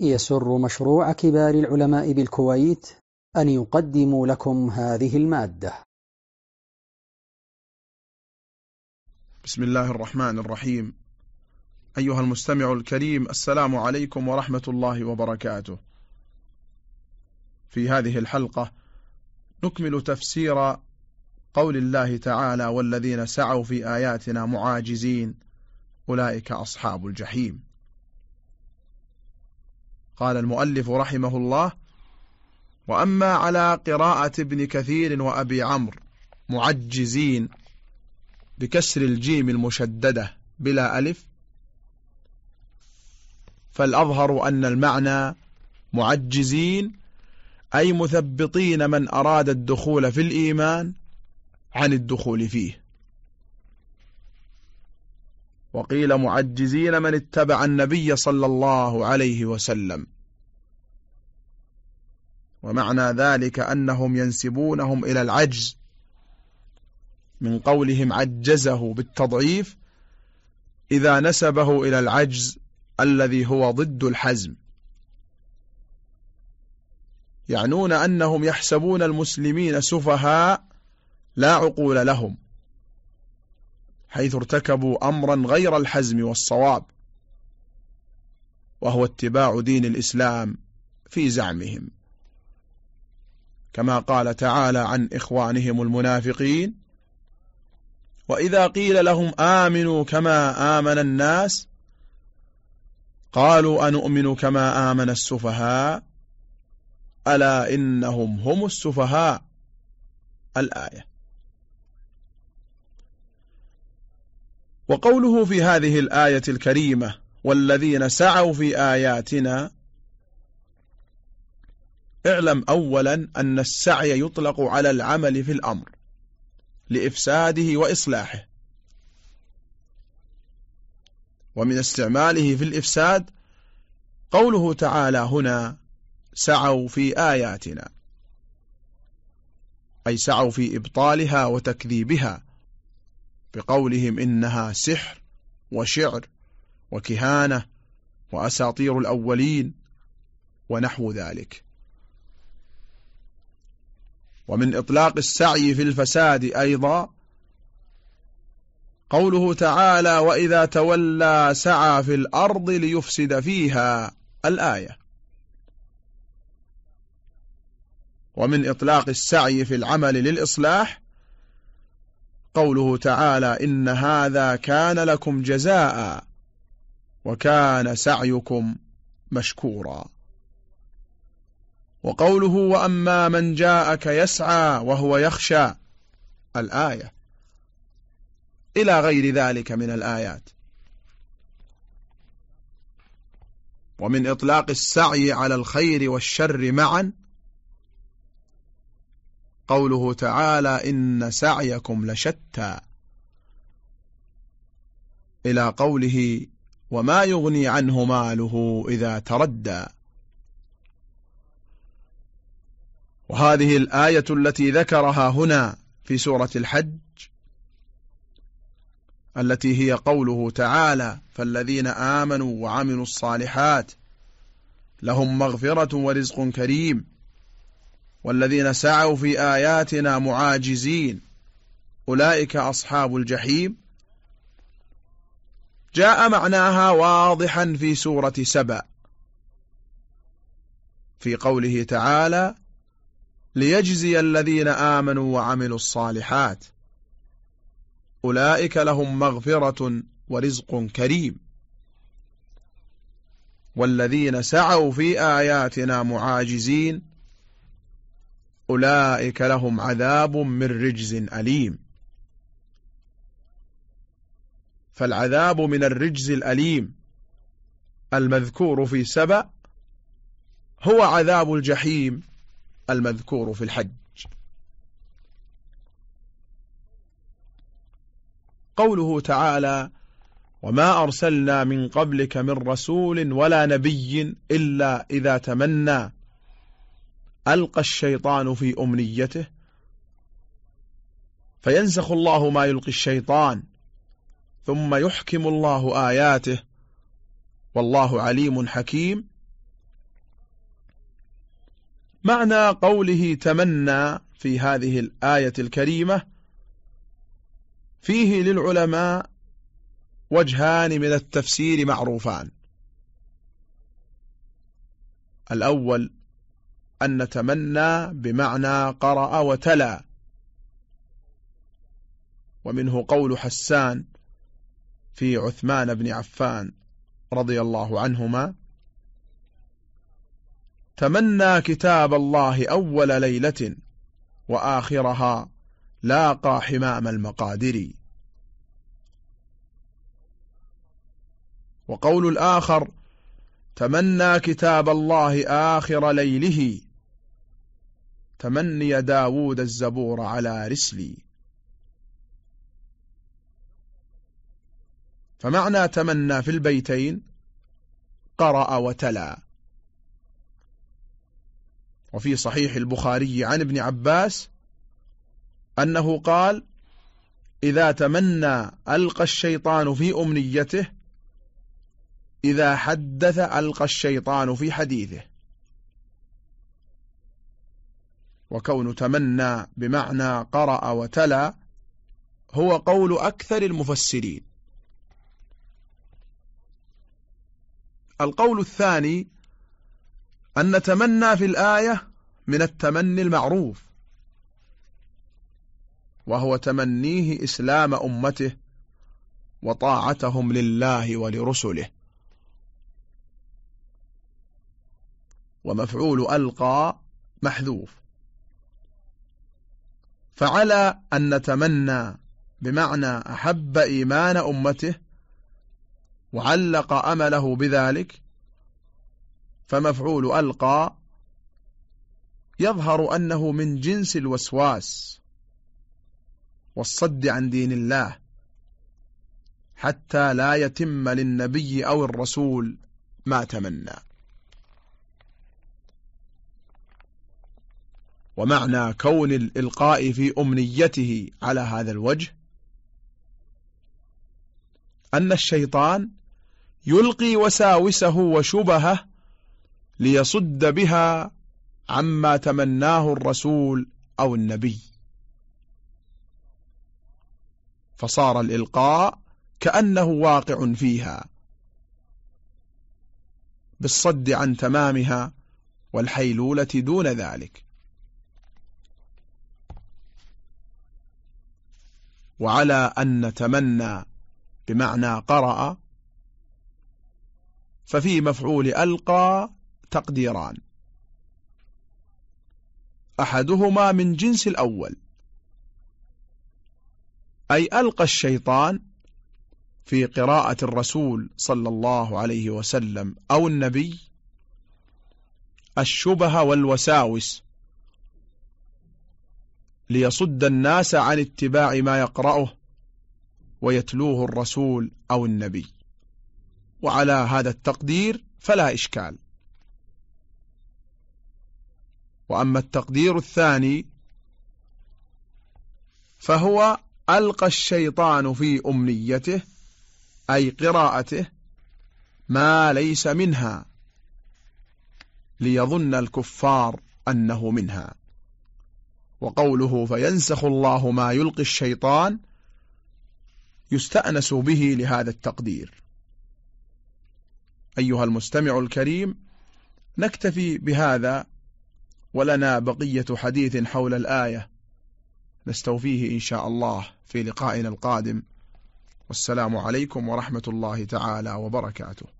يسر مشروع كبار العلماء بالكويت أن يقدم لكم هذه المادة. بسم الله الرحمن الرحيم. أيها المستمع الكريم السلام عليكم ورحمة الله وبركاته. في هذه الحلقة نكمل تفسير قول الله تعالى والذين سعوا في آياتنا معاجزين أولئك أصحاب الجحيم. قال المؤلف رحمه الله وأما على قراءة ابن كثير وأبي عمرو معجزين بكسر الجيم المشددة بلا ألف فالأظهر أن المعنى معجزين أي مثبطين من أراد الدخول في الإيمان عن الدخول فيه. وقيل معجزين من اتبع النبي صلى الله عليه وسلم. ومعنى ذلك أنهم ينسبونهم إلى العجز من قولهم عجزه بالتضعيف إذا نسبه إلى العجز الذي هو ضد الحزم. يعنون أنهم يحسبون المسلمين سفهاء لا عقول لهم. حيث ارتكبوا أمرا غير الحزم والصواب وهو اتباع دين الإسلام في زعمهم. كما قال تعالى عن إخوانهم المنافقين وإذا قيل لهم آمنوا كما آمن الناس قالوا أنؤمن كما آمن السفهاء ألا إنهم هم السفهاء؟ الآية. وقوله في هذه الآية الكريمة والذين سعوا في آياتنا اعلم أولا أن السعي يطلق على العمل في الأمر لإفساده وإصلاحه. ومن استعماله في الإفساد قوله تعالى هنا سعوا في آياتنا. أي سعوا في إبطالها وتكذيبها. بقولهم إنها سحر وشعر وكهانة وأساطير الأولين ونحو ذلك. ومن إطلاق السعي في الفساد أيضا قوله تعالى وإذا تولى سعى في الأرض ليفسد فيها الآية ومن إطلاق السعي في العمل للإصلاح قوله تعالى إن هذا كان لكم جزاء وكان سعيكم مشكورا. وقوله وأما من جاءك يسعى وهو يخشى الآية. إلى غير ذلك من الآيات. ومن إطلاق السعي على الخير والشر معا قوله تعالى إن سعيكم لشتى. إلى قوله وما يغني عنه ماله إذا تردى. وهذه الآية التي ذكرها هنا في سورة الحج التي هي قوله تعالى فالذين آمنوا وعملوا الصالحات لهم مغفرة ورزق كريم. والذين سعوا في آياتنا معاجزين. أولئك أصحاب الجحيم. جاء معناها واضحا في سورة سبأ. في قوله تعالى ليجزي الذين آمنوا وعملوا الصالحات. أولئك لهم مغفرة ورزق كريم. والذين سعوا في آياتنا معاجزين. أولئك لهم عذاب من رجز أليم. فالعذاب من الرجز الأليم المذكور في سبأ هو عذاب الجحيم المذكور في الحج. قوله تعالى وما أرسلنا من قبلك من رسول ولا نبي إلا إذا تمنى ألقى الشيطان في أمنيته فينسخ الله ما يلقي الشيطان ثم يحكم الله آياته والله عليم حكيم. معنى قوله تمنى في هذه الآية الكريمة فيه للعلماء وجهان من التفسير معروفان. الأول أن نتمنى بمعنى قرأ وتلا. ومنه قول حسان في عثمان بن عفان رضي الله عنهما تمنى كتاب الله أول ليلة وآخرها لاقى حمام المقادر. وقول الآخر تمنى كتاب الله آخر ليله تمني داود الزبور على رسلي. فمعنى تمنى في البيتين؟ قرأ وتلا. وفي صحيح البخاري عن ابن عباس أنه قال إذا تمنى ألقى الشيطان في أمنيته إذا حدث ألقى الشيطان في حديثه. وكون تمنى بمعنى قرأ وتلا هو قول أكثر المفسرين. القول الثاني أن نتمنى في الآية من التمني المعروف وهو تمنيه إسلام أمته وطاعتهم لله ولرسله. ومفعول ألقى محذوف. فعلى أن نتمنى بمعنى أحب إيمان أمته وعلق أمله بذلك فمفعول ألقى يظهر أنه من جنس الوسواس والصد عن دين الله حتى لا يتم للنبي أو الرسول ما تمنى. ومعنى كون الإلقاء في أمنيته على هذا الوجه أن الشيطان يلقي وساوسه وشبهه ليصد بها عما تمناه الرسول أو النبي. فصار الإلقاء كأنه واقع فيها بالصد عن تمامها والحيلولة دون ذلك. وعلى أن نتمنى بمعنى قرأ ففي مفعول ألقى تقديران. أحدهما من جنس الأول أي ألقى الشيطان في قراءة الرسول صلى الله عليه وسلم أو النبي الشبه والوساوس ليصد الناس عن اتباع ما يقرأه ويتلوه الرسول أو النبي. وعلى هذا التقدير فلا إشكال. وأما التقدير الثاني فهو ألقى الشيطان في أمنيته أي قراءته ما ليس منها ليظن الكفار أنه منها. وقوله فينسخ الله ما يلقي الشيطان يستأنس به لهذا التقدير. أيها المستمع الكريم نكتفي بهذا ولنا بقية حديث حول الآية. نستوفيه إن شاء الله في لقائنا القادم. والسلام عليكم ورحمة الله تعالى وبركاته.